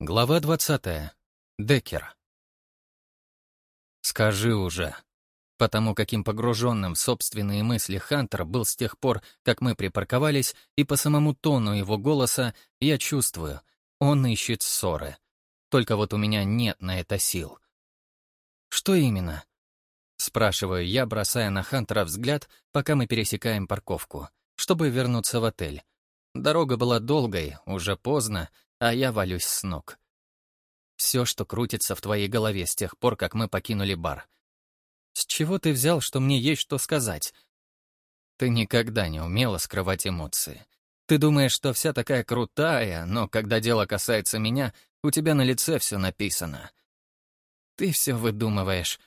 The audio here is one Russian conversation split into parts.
Глава 20. Деккер. Скажи уже. Потому каким погруженным в собственные мысли Хантер был с тех пор, как мы припарковались, и по самому тону его голоса я чувствую, он ищет ссоры. Только вот у меня нет на это сил. Что именно? Спрашиваю я, бросая на Хантера взгляд, пока мы пересекаем парковку, чтобы вернуться в отель. Дорога была долгой, уже поздно, а я валюсь с ног. Все, что крутится в твоей голове с тех пор, как мы покинули бар. С чего ты взял, что мне есть что сказать? Ты никогда не умела скрывать эмоции. Ты думаешь, что вся такая крутая, но когда дело касается меня, у тебя на лице все написано. Ты все выдумываешь.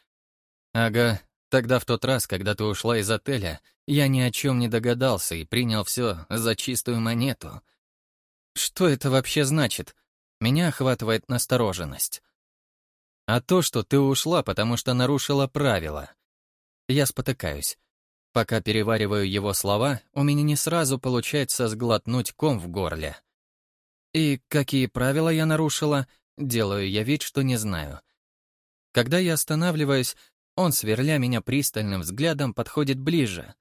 Ага, тогда в тот раз, когда ты ушла из отеля, я ни о чем не догадался и принял все за чистую монету. Что это вообще значит? Меня охватывает настороженность. А то, что ты ушла, потому что нарушила правила. Я спотыкаюсь. Пока перевариваю его слова, у меня не сразу получается сглотнуть ком в горле. И какие правила я нарушила, делаю я вид, что не знаю. Когда я останавливаюсь, он, сверля меня пристальным взглядом, подходит ближе.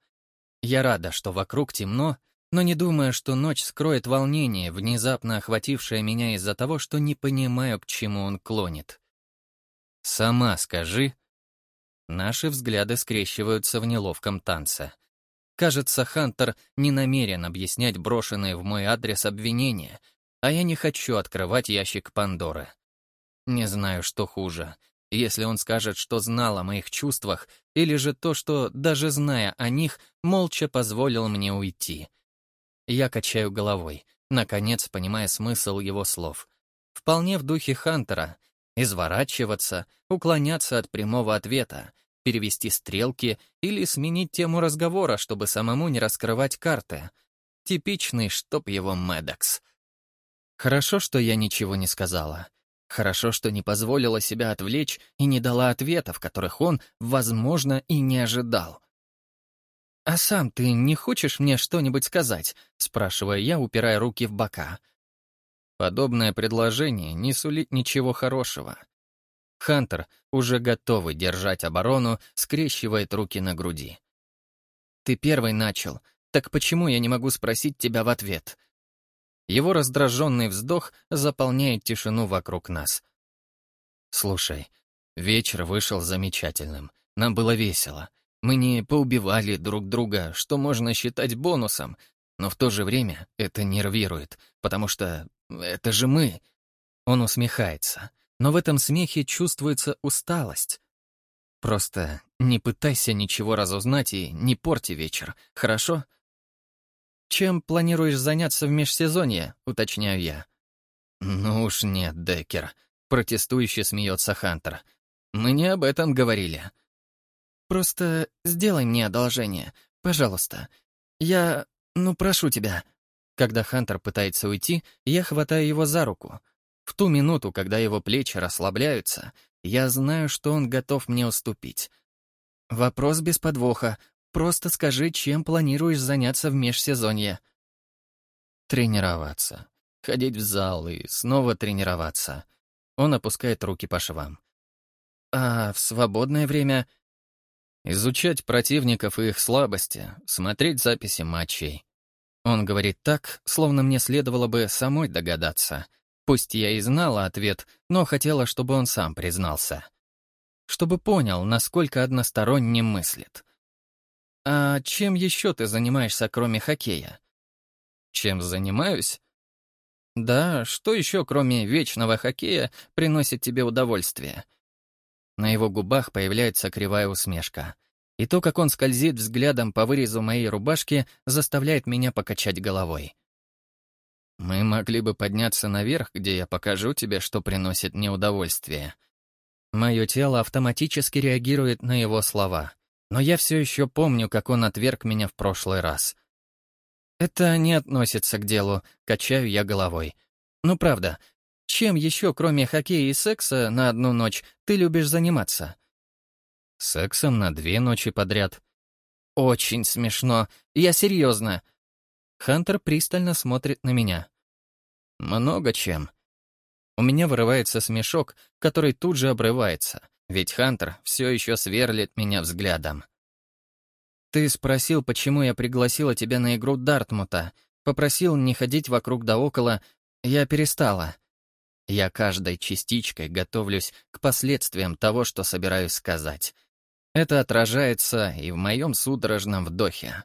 Я рада, что вокруг темно, но не думая, что ночь скроет волнение, внезапно охватившее меня из-за того, что не понимаю, к чему он клонит. «Сама скажи». Наши взгляды скрещиваются в неловком танце. Кажется, Хантер не намерен объяснять брошенные в мой адрес обвинения, а я не хочу открывать ящик Пандоры. Не знаю, что хуже, если он скажет, что знал о моих чувствах, или же то, что, даже зная о них, молча позволил мне уйти — я качаю головой, наконец понимая смысл его слов. Вполне в духе Хантера. Изворачиваться, уклоняться от прямого ответа, перевести стрелки или сменить тему разговора, чтобы самому не раскрывать карты. Типичный, чтоб его Медекс. Хорошо, что я ничего не сказала. Хорошо, что не позволила себя отвлечь и не дала ответов, которых он, возможно, и не ожидал. «А сам ты не хочешь мне что-нибудь сказать?» — спрашиваю я, упирая руки в бока. Подобное предложение не сулит ничего хорошего. Хантер, уже готовый держать оборону, скрещивает руки на груди. «Ты первый начал, так почему я не могу спросить тебя в ответ?» Его раздраженный вздох заполняет тишину вокруг нас. «Слушай, вечер вышел замечательным. Нам было весело. Мы не поубивали друг друга, что можно считать бонусом, но в то же время это нервирует, потому что это же мы. Он усмехается, но в этом смехе чувствуется усталость. Просто не пытайся ничего разузнать и не порти вечер, хорошо? Чем планируешь заняться в межсезонье, уточняю я. Ну уж нет, Деккер, протестующе смеется Хантер. Мы не об этом говорили. Просто сделай мне одолжение, пожалуйста. Я... ну, прошу тебя». Когда Хантер пытается уйти, я хватаю его за руку. В ту минуту, когда его плечи расслабляются, я знаю, что он готов мне уступить. Вопрос без подвоха. Просто скажи, чем планируешь заняться в межсезонье. Тренироваться. Ходить в зал и снова тренироваться. Он опускает руки по швам. А в свободное время Изучать противников и их слабости, смотреть записи матчей. Он говорит так, словно мне следовало бы самой догадаться. Пусть я и знала ответ, но хотела, чтобы он сам признался. Чтобы понял, насколько односторонне мыслит. «А чем еще ты занимаешься, кроме хоккея?» «Чем занимаюсь?» «Да, что еще, кроме вечного хоккея, приносит тебе удовольствие?» На его губах появляется кривая усмешка. И то, как он скользит взглядом по вырезу моей рубашки, заставляет меня покачать головой. Мы могли бы подняться наверх, где я покажу тебе, что приносит мне удовольствие. Мое тело автоматически реагирует на его слова, но я все еще помню, как он отверг меня в прошлый раз. Это не относится к делу, качаю я головой. Ну правда, чем еще, кроме хоккея и секса, на одну ночь ты любишь заниматься? Сексом на две ночи подряд. Очень смешно. Я серьезно. Хантер пристально смотрит на меня. Много чем. У меня вырывается смешок, который тут же обрывается, ведь Хантер все еще сверлит меня взглядом. «Ты спросил, почему я пригласила тебя на игру Дартмута. Попросил не ходить вокруг да около. Я перестала. Я каждой частичкой готовлюсь к последствиям того, что собираюсь сказать. Это отражается и в моем судорожном вдохе.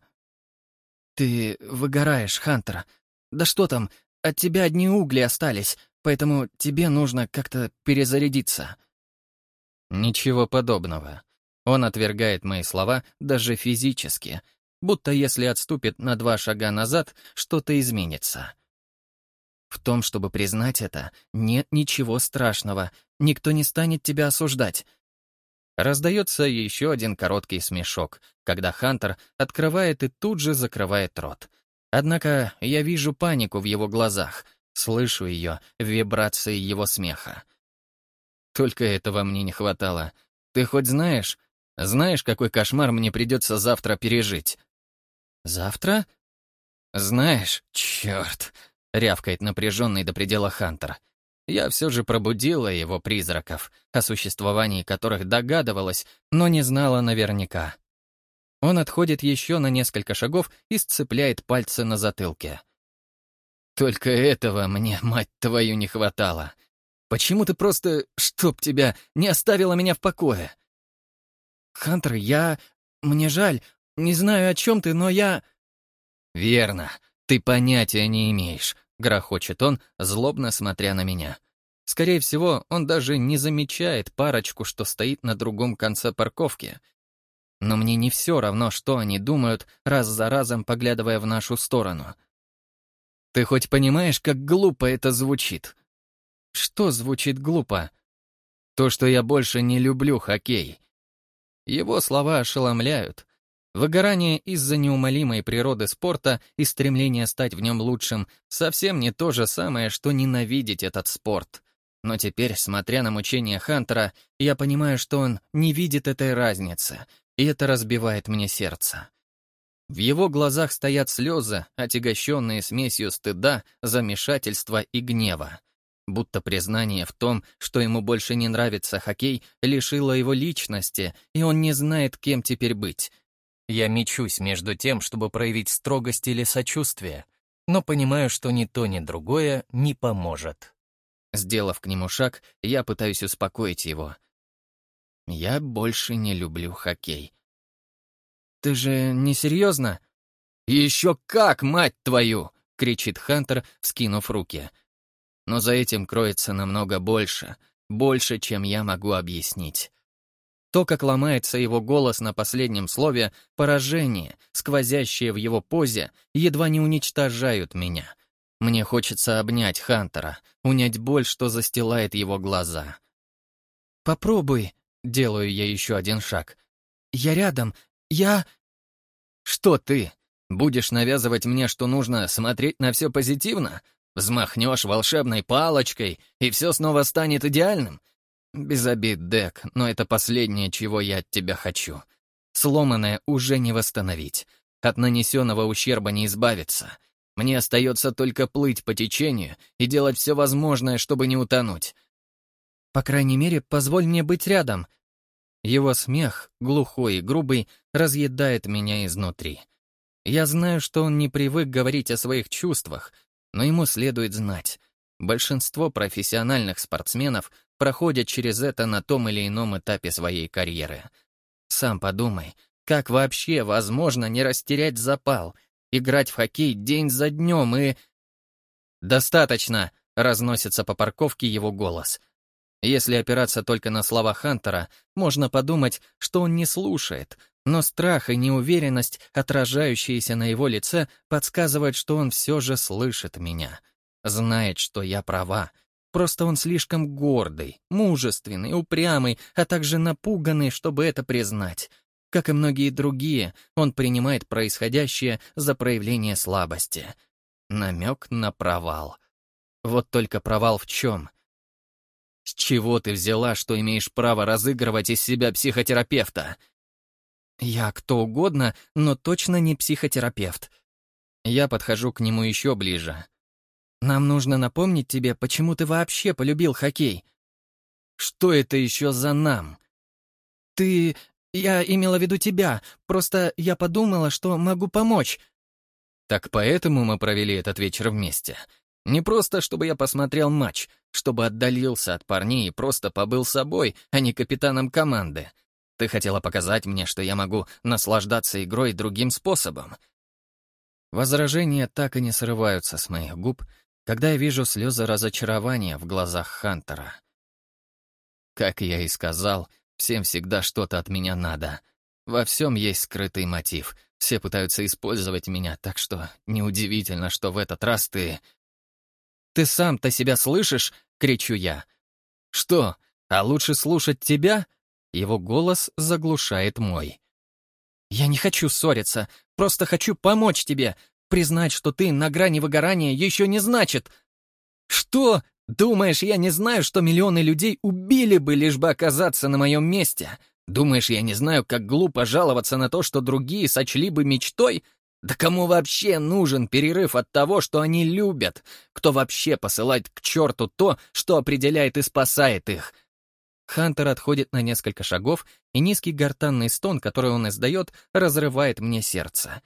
«Ты выгораешь, Хантер. Да что там, от тебя одни угли остались, поэтому тебе нужно как-то перезарядиться». Ничего подобного. Он отвергает мои слова даже физически, будто если отступит на два шага назад, что-то изменится. В том, чтобы признать это, нет ничего страшного, никто не станет тебя осуждать. Раздается еще один короткий смешок, когда Хантер открывает и тут же закрывает рот. Однако я вижу панику в его глазах, слышу ее в вибрации его смеха. Только этого мне не хватало. Ты хоть знаешь, знаешь, какой кошмар мне придется завтра пережить? Завтра? Знаешь, черт, рявкает напряженный до предела Хантер. Я все же пробудила его призраков, о существовании которых догадывалась, но не знала наверняка. Он отходит еще на несколько шагов и сцепляет пальцы на затылке. «Только этого мне, мать твою, не хватало. Почему ты просто, чтоб тебя, не оставила меня в покое?» «Хантер, я... Мне жаль. Не знаю, о чем ты, но я...» «Верно. Ты понятия не имеешь», — грохочет он, злобно смотря на меня. Скорее всего, он даже не замечает парочку, что стоит на другом конце парковки. Но мне не все равно, что они думают, раз за разом поглядывая в нашу сторону. Ты хоть понимаешь, как глупо это звучит? Что звучит глупо? То, что я больше не люблю хоккей. Его слова ошеломляют. Выгорание из-за неумолимой природы спорта и стремление стать в нем лучшим совсем не то же самое, что ненавидеть этот спорт. Но теперь, смотря на мучения Хантера, я понимаю, что он не видит этой разницы, и это разбивает мне сердце. В его глазах стоят слезы, отягощенные смесью стыда, замешательства и гнева будто признание в том, что ему больше не нравится хоккей, лишило его личности, и он не знает, кем теперь быть. Я мечусь между тем, чтобы проявить строгость или сочувствие, но понимаю, что ни то, ни другое не поможет. Сделав к нему шаг, я пытаюсь успокоить его. Я больше не люблю хоккей. «Ты же не серьезно?» «Еще как, мать твою!» — кричит Хантер, вскинув руки — но за этим кроется намного больше, больше, чем я могу объяснить. То, как ломается его голос на последнем слове, поражение, сквозящее в его позе, едва не уничтожают меня. Мне хочется обнять Хантера, унять боль, что застилает его глаза. «Попробуй», — делаю я еще один шаг. «Я рядом, я...» «Что ты? Будешь навязывать мне, что нужно смотреть на все позитивно? Взмахнешь волшебной палочкой, и все снова станет идеальным? Без обид, Дек, но это последнее, чего я от тебя хочу. Сломанное уже не восстановить. От нанесенного ущерба не избавиться. Мне остается только плыть по течению и делать все возможное, чтобы не утонуть. По крайней мере, позволь мне быть рядом. Его смех, глухой и грубый, разъедает меня изнутри. Я знаю, что он не привык говорить о своих чувствах — но ему следует знать. Большинство профессиональных спортсменов проходят через это на том или ином этапе своей карьеры. Сам подумай, как вообще возможно не растерять запал, играть в хоккей день за днем и... «Достаточно!» — разносится по парковке его голос. Если опираться только на слова Хантера, можно подумать, что он не слушает, но страх и неуверенность, отражающиеся на его лице, подсказывают, что он все же слышит меня. Знает, что я права. Просто он слишком гордый, мужественный, упрямый, а также напуганный, чтобы это признать. Как и многие другие, он принимает происходящее за проявление слабости. Намек на провал. Вот только провал в чем? С чего ты взяла, что имеешь право разыгрывать из себя психотерапевта? Я кто угодно, но точно не психотерапевт. Я подхожу к нему еще ближе. Нам нужно напомнить тебе, почему ты вообще полюбил хоккей. Что это еще за нам? Ты... Я имела в виду тебя. Просто я подумала, что могу помочь. Так поэтому мы провели этот вечер вместе. Не просто, чтобы я посмотрел матч, чтобы отдалился от парней и просто побыл собой, а не капитаном команды. Ты хотела показать мне, что я могу наслаждаться игрой другим способом. Возражения так и не срываются с моих губ, когда я вижу слезы разочарования в глазах Хантера. Как я и сказал, всем всегда что-то от меня надо. Во всем есть скрытый мотив. Все пытаются использовать меня, так что неудивительно, что в этот раз ты... «Ты сам-то себя слышишь?» — кричу я. «Что, а лучше слушать тебя?» Его голос заглушает мой. «Я не хочу ссориться, просто хочу помочь тебе. Признать, что ты на грани выгорания, еще не значит...» «Что? Думаешь, я не знаю, что миллионы людей убили бы, лишь бы оказаться на моем месте? Думаешь, я не знаю, как глупо жаловаться на то, что другие сочли бы мечтой? Да кому вообще нужен перерыв от того, что они любят? Кто вообще посылает к черту то, что определяет и спасает их?» Хантер отходит на несколько шагов, и низкий гортанный стон, который он издает, разрывает мне сердце.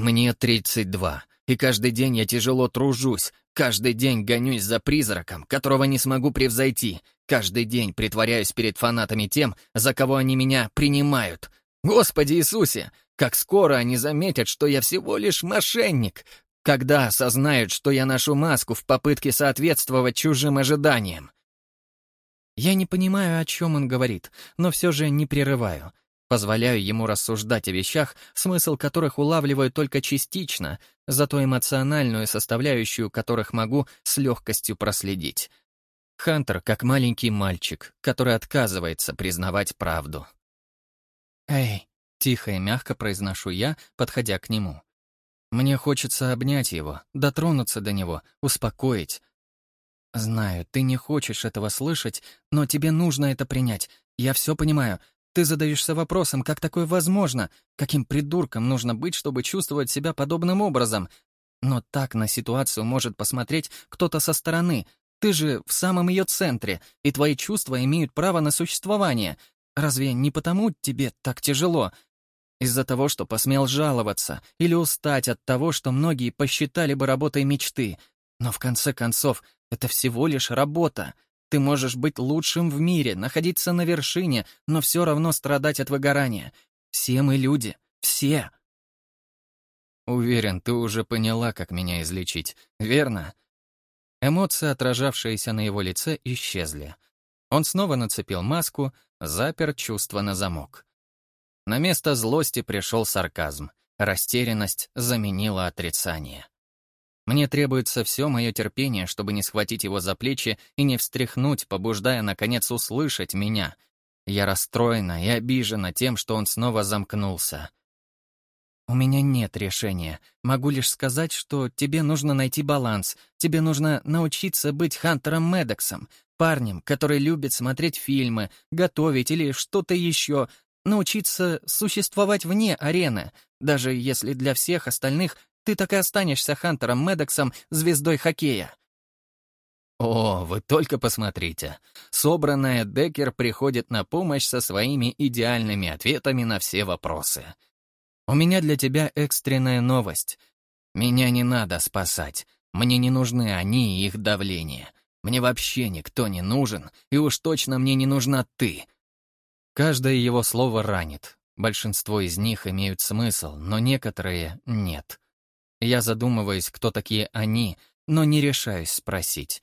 «Мне 32, и каждый день я тяжело тружусь, каждый день гонюсь за призраком, которого не смогу превзойти, каждый день притворяюсь перед фанатами тем, за кого они меня принимают. Господи Иисусе, как скоро они заметят, что я всего лишь мошенник, когда осознают, что я ношу маску в попытке соответствовать чужим ожиданиям. Я не понимаю, о чем он говорит, но все же не прерываю. Позволяю ему рассуждать о вещах, смысл которых улавливаю только частично, зато эмоциональную составляющую которых могу с легкостью проследить. Хантер как маленький мальчик, который отказывается признавать правду. «Эй!» — тихо и мягко произношу я, подходя к нему. Мне хочется обнять его, дотронуться до него, успокоить, «Знаю, ты не хочешь этого слышать, но тебе нужно это принять. Я все понимаю. Ты задаешься вопросом, как такое возможно? Каким придурком нужно быть, чтобы чувствовать себя подобным образом? Но так на ситуацию может посмотреть кто-то со стороны. Ты же в самом ее центре, и твои чувства имеют право на существование. Разве не потому тебе так тяжело? Из-за того, что посмел жаловаться, или устать от того, что многие посчитали бы работой мечты. Но в конце концов, это всего лишь работа. Ты можешь быть лучшим в мире, находиться на вершине, но все равно страдать от выгорания. Все мы люди. Все. Уверен, ты уже поняла, как меня излечить, верно? Эмоции, отражавшиеся на его лице, исчезли. Он снова нацепил маску, запер чувство на замок. На место злости пришел сарказм. Растерянность заменила отрицание. Мне требуется все мое терпение, чтобы не схватить его за плечи и не встряхнуть, побуждая, наконец, услышать меня. Я расстроена и обижена тем, что он снова замкнулся. «У меня нет решения. Могу лишь сказать, что тебе нужно найти баланс. Тебе нужно научиться быть Хантером Медексом, парнем, который любит смотреть фильмы, готовить или что-то еще, научиться существовать вне арены, даже если для всех остальных ты так и останешься Хантером Медексом, звездой хоккея. О, вы только посмотрите. Собранная Деккер приходит на помощь со своими идеальными ответами на все вопросы. У меня для тебя экстренная новость. Меня не надо спасать. Мне не нужны они и их давление. Мне вообще никто не нужен, и уж точно мне не нужна ты. Каждое его слово ранит. Большинство из них имеют смысл, но некоторые — нет. Я задумываюсь, кто такие они, но не решаюсь спросить.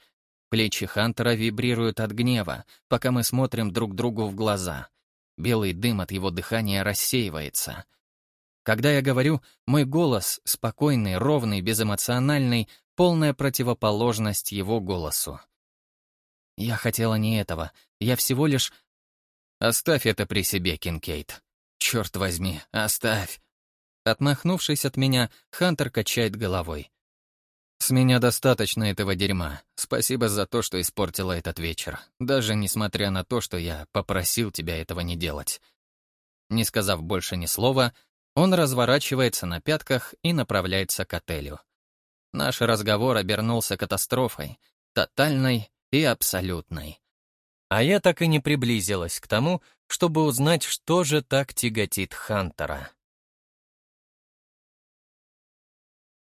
Плечи Хантера вибрируют от гнева, пока мы смотрим друг другу в глаза. Белый дым от его дыхания рассеивается. Когда я говорю, мой голос спокойный, ровный, безэмоциональный, полная противоположность его голосу. Я хотела не этого. Я всего лишь... Оставь это при себе, Кинкейт. Черт возьми, оставь. Отмахнувшись от меня, Хантер качает головой. «С меня достаточно этого дерьма. Спасибо за то, что испортила этот вечер, даже несмотря на то, что я попросил тебя этого не делать». Не сказав больше ни слова, он разворачивается на пятках и направляется к отелю. Наш разговор обернулся катастрофой, тотальной и абсолютной. А я так и не приблизилась к тому, чтобы узнать, что же так тяготит Хантера.